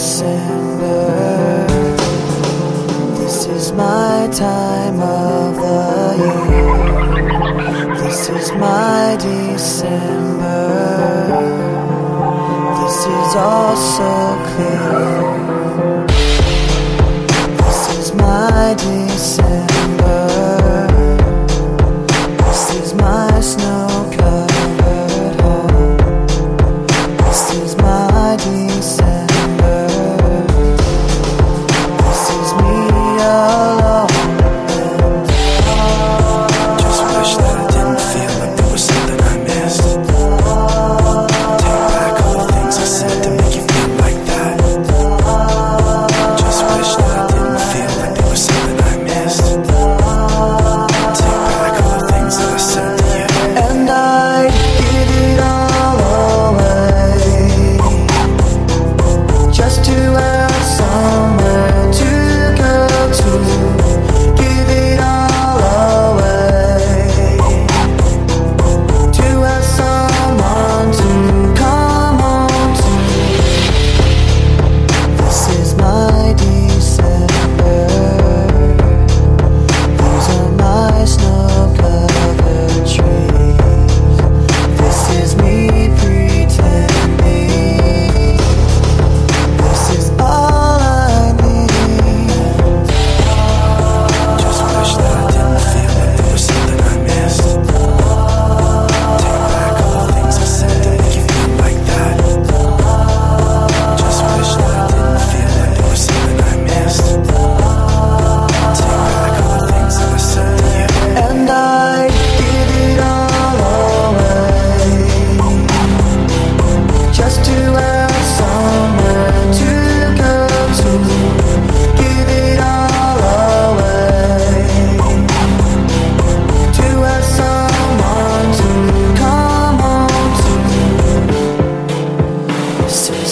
December. This is my time of the year. This is my December. This is all so clear. This is my December.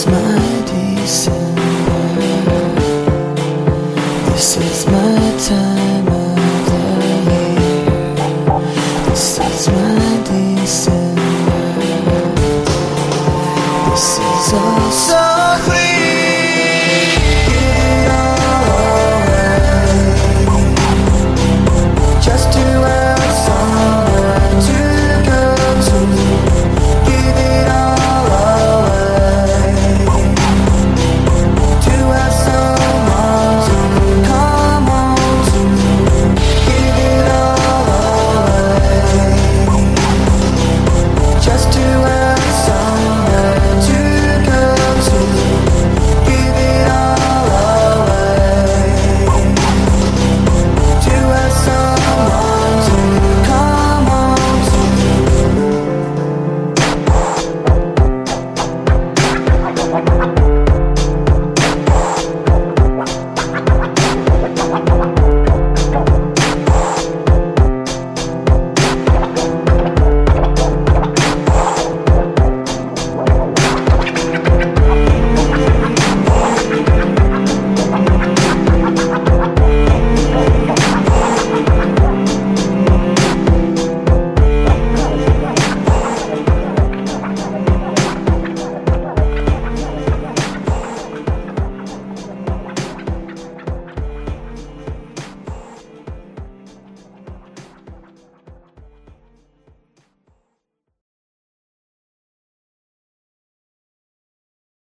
smile.